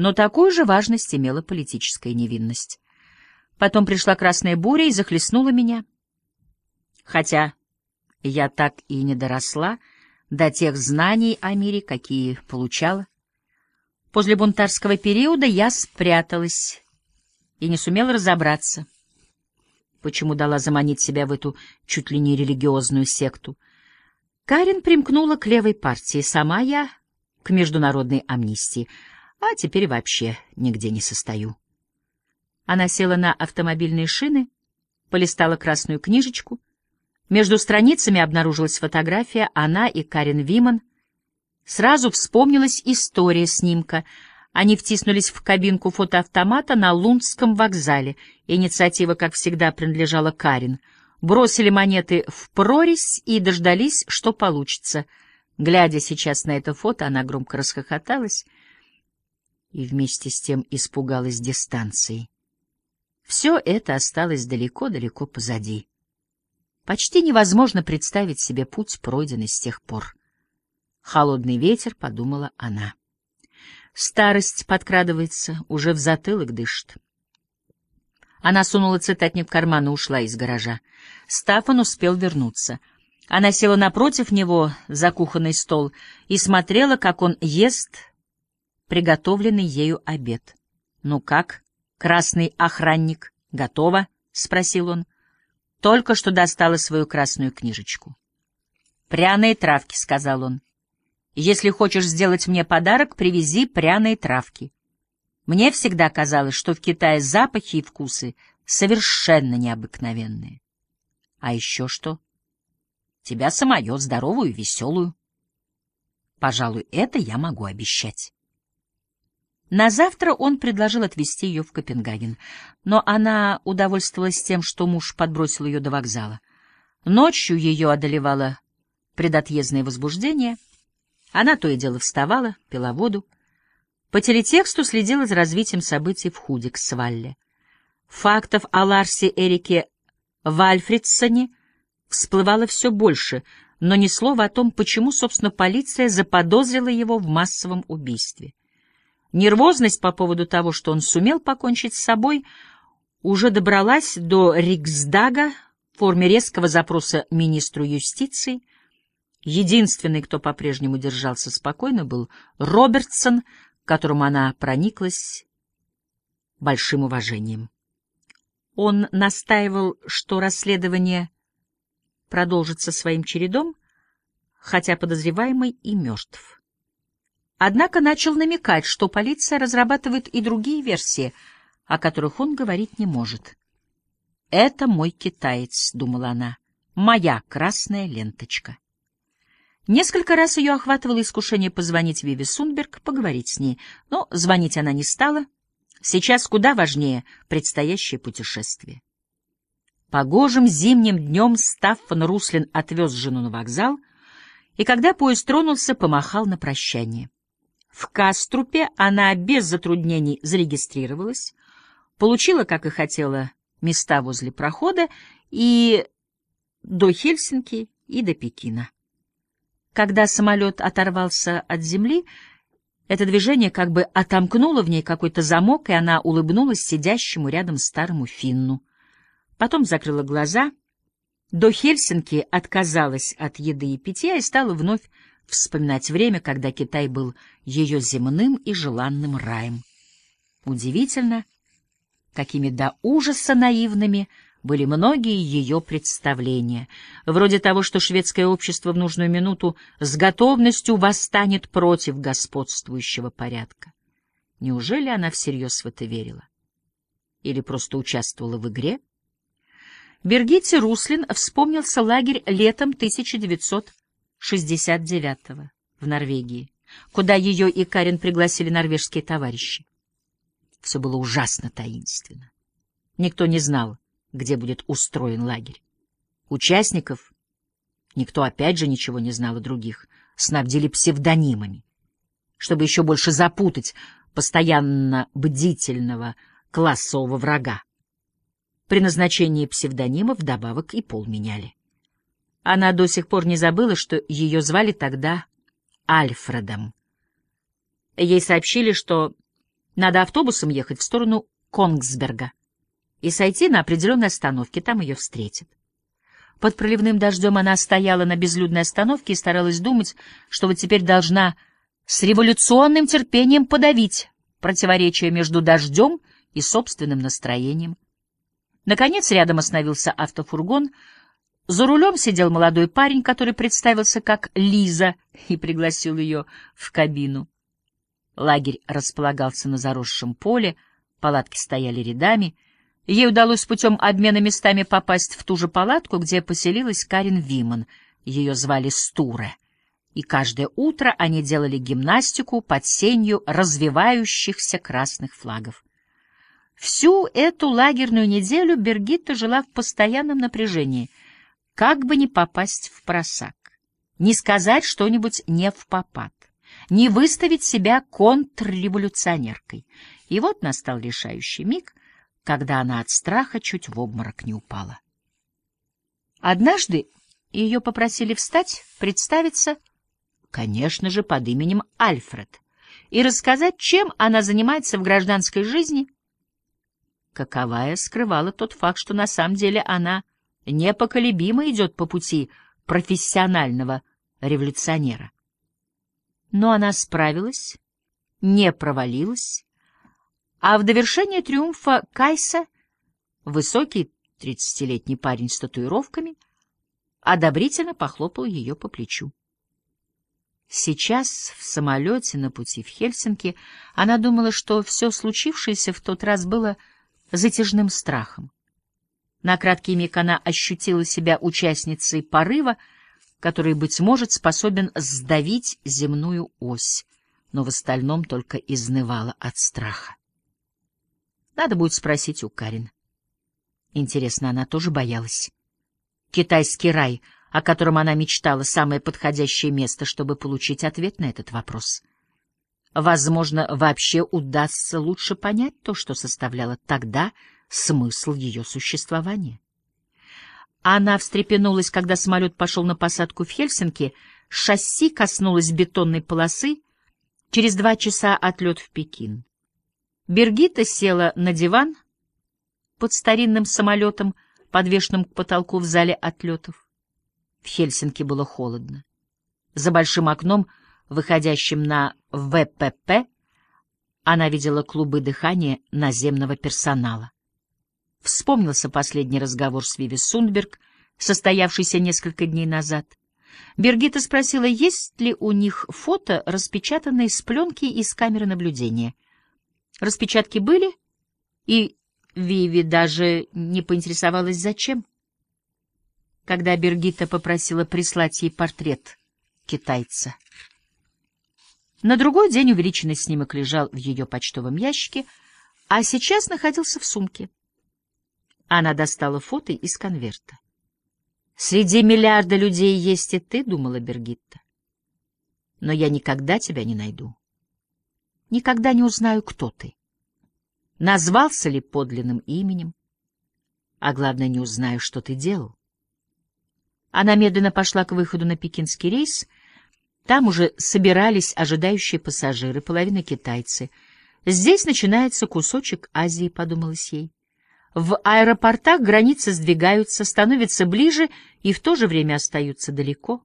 Но такую же важность имела политическая невинность. Потом пришла красная буря и захлестнула меня. Хотя я так и не доросла до тех знаний о мире, какие получала. После бунтарского периода я спряталась и не сумела разобраться, почему дала заманить себя в эту чуть ли не религиозную секту. Карин примкнула к левой партии, сама я — к международной амнистии, а теперь вообще нигде не состою. Она села на автомобильные шины, полистала красную книжечку. Между страницами обнаружилась фотография, она и Карин Виман. Сразу вспомнилась история снимка — они втиснулись в кабинку фотоавтомата на Лундском вокзале. Инициатива, как всегда, принадлежала Карин. Бросили монеты в прорезь и дождались, что получится. Глядя сейчас на это фото, она громко расхохоталась и вместе с тем испугалась дистанции. Все это осталось далеко-далеко позади. Почти невозможно представить себе путь, пройденный с тех пор. Холодный ветер, — подумала она. Старость подкрадывается, уже в затылок дышит. Она сунула цитатник в карман и ушла из гаража. Стафан успел вернуться. Она села напротив него за кухонный стол и смотрела, как он ест приготовленный ею обед. — Ну как, красный охранник, готово? — спросил он. Только что достала свою красную книжечку. — Пряные травки, — сказал он. Если хочешь сделать мне подарок, привези пряные травки. Мне всегда казалось, что в Китае запахи и вкусы совершенно необыкновенные. А еще что? Тебя самое, здоровую веселую. Пожалуй, это я могу обещать. На завтра он предложил отвезти ее в Копенгаген, но она удовольствовалась тем, что муж подбросил ее до вокзала. Ночью ее одолевало предотъездное возбуждение — она то и дело вставала, пила воду. По телетексту следила за развитием событий в Худиксвалле. Фактов о Ларсе Эрике Вальфридсоне всплывало все больше, но ни слова о том, почему, собственно, полиция заподозрила его в массовом убийстве. Нервозность по поводу того, что он сумел покончить с собой, уже добралась до Риксдага в форме резкого запроса министру юстиции — Единственный, кто по-прежнему держался спокойно, был Робертсон, которому она прониклась большим уважением. Он настаивал, что расследование продолжится своим чередом, хотя подозреваемый и мертв. Однако начал намекать, что полиция разрабатывает и другие версии, о которых он говорить не может. «Это мой китаец», — думала она, — «моя красная ленточка». Несколько раз ее охватывало искушение позвонить Виве Сунберг, поговорить с ней, но звонить она не стала. Сейчас куда важнее предстоящее путешествие. Погожим зимним днем Стаффан Руслин отвез жену на вокзал, и когда поезд тронулся, помахал на прощание. В Каструпе она без затруднений зарегистрировалась, получила, как и хотела, места возле прохода и до Хельсинки, и до Пекина. Когда самолет оторвался от земли, это движение как бы отомкнуло в ней какой-то замок, и она улыбнулась сидящему рядом старому финну. Потом закрыла глаза. До Хельсинки отказалась от еды и питья и стала вновь вспоминать время, когда Китай был ее земным и желанным раем. Удивительно, какими до ужаса наивными — были многие ее представления, вроде того, что шведское общество в нужную минуту с готовностью восстанет против господствующего порядка. Неужели она всерьез в это верила? Или просто участвовала в игре? Бергите Руслин вспомнился лагерь летом 1969 в Норвегии, куда ее и Карен пригласили норвежские товарищи. Все было ужасно таинственно. Никто не знал, где будет устроен лагерь. Участников, никто опять же ничего не знал о других, снабдили псевдонимами, чтобы еще больше запутать постоянно бдительного классового врага. При назначении псевдонимов вдобавок и пол меняли. Она до сих пор не забыла, что ее звали тогда Альфредом. Ей сообщили, что Надо автобусом ехать в сторону Конгсберга и сойти на определенной остановке, там ее встретят. Под проливным дождем она стояла на безлюдной остановке и старалась думать, что вот теперь должна с революционным терпением подавить противоречие между дождем и собственным настроением. Наконец рядом остановился автофургон. За рулем сидел молодой парень, который представился как Лиза и пригласил ее в кабину. Лагерь располагался на заросшем поле, палатки стояли рядами. Ей удалось путем обмена местами попасть в ту же палатку, где поселилась Карин Виман. Ее звали Стуре. И каждое утро они делали гимнастику под сенью развивающихся красных флагов. Всю эту лагерную неделю Бергитта жила в постоянном напряжении, как бы не попасть в просак, не сказать что-нибудь не в попад, не выставить себя контрреволюционеркой. И вот настал решающий миг, когда она от страха чуть в обморок не упала. Однажды ее попросили встать, представиться, конечно же, под именем Альфред, и рассказать, чем она занимается в гражданской жизни — каковая скрывала тот факт, что на самом деле она непоколебимо идет по пути профессионального революционера. Но она справилась, не провалилась, а в довершение триумфа Кайса высокий тридцатилетний парень с татуировками одобрительно похлопал ее по плечу. Сейчас в самолете на пути в Хельсинки она думала, что все случившееся в тот раз было затяжным страхом. На краткий миг она ощутила себя участницей порыва, который, быть может, способен сдавить земную ось, но в остальном только изнывала от страха. Надо будет спросить у Карин. Интересно, она тоже боялась? Китайский рай, о котором она мечтала, самое подходящее место, чтобы получить ответ на этот вопрос. Возможно, вообще удастся лучше понять то, что составляло тогда смысл ее существования. Она встрепенулась, когда самолет пошел на посадку в Хельсинки, шасси коснулось бетонной полосы, через два часа отлет в Пекин. Бергита села на диван под старинным самолетом, подвешенным к потолку в зале отлетов. В Хельсинки было холодно. За большим окном — выходящим на ВПП, она видела клубы дыхания наземного персонала. Вспомнился последний разговор с Виви Сундберг, состоявшийся несколько дней назад. Бергита спросила, есть ли у них фото, распечатанные с пленки из камеры наблюдения. Распечатки были, и Виви даже не поинтересовалась, зачем. Когда Бергита попросила прислать ей портрет китайца. На другой день увеличенный снимок лежал в ее почтовом ящике, а сейчас находился в сумке. Она достала фото из конверта. «Среди миллиарда людей есть и ты», — думала Бергитта. «Но я никогда тебя не найду. Никогда не узнаю, кто ты. Назвался ли подлинным именем? А главное, не узнаю, что ты делал». Она медленно пошла к выходу на пекинский рейс — там уже собирались ожидающие пассажиры, половина китайцы. Здесь начинается кусочек Азии, подумалось ей. В аэропортах границы сдвигаются, становятся ближе и в то же время остаются далеко.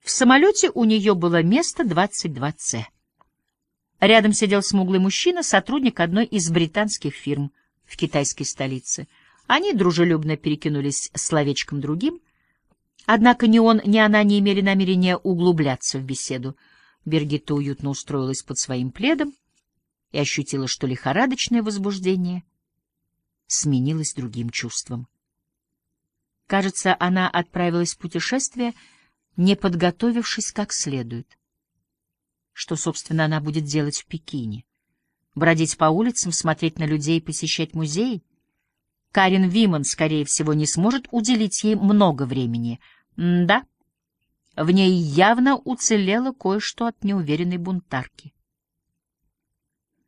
В самолете у нее было место 22С. Рядом сидел смуглый мужчина, сотрудник одной из британских фирм в китайской столице. Они дружелюбно перекинулись словечком другим — Однако ни он, ни она не имели намерения углубляться в беседу. Бергитта уютно устроилась под своим пледом и ощутила, что лихорадочное возбуждение сменилось другим чувством. Кажется, она отправилась в путешествие, не подготовившись как следует. Что, собственно, она будет делать в Пекине? Бродить по улицам, смотреть на людей, посещать музеи? Карин Виман, скорее всего, не сможет уделить ей много времени. М да, в ней явно уцелело кое-что от неуверенной бунтарки.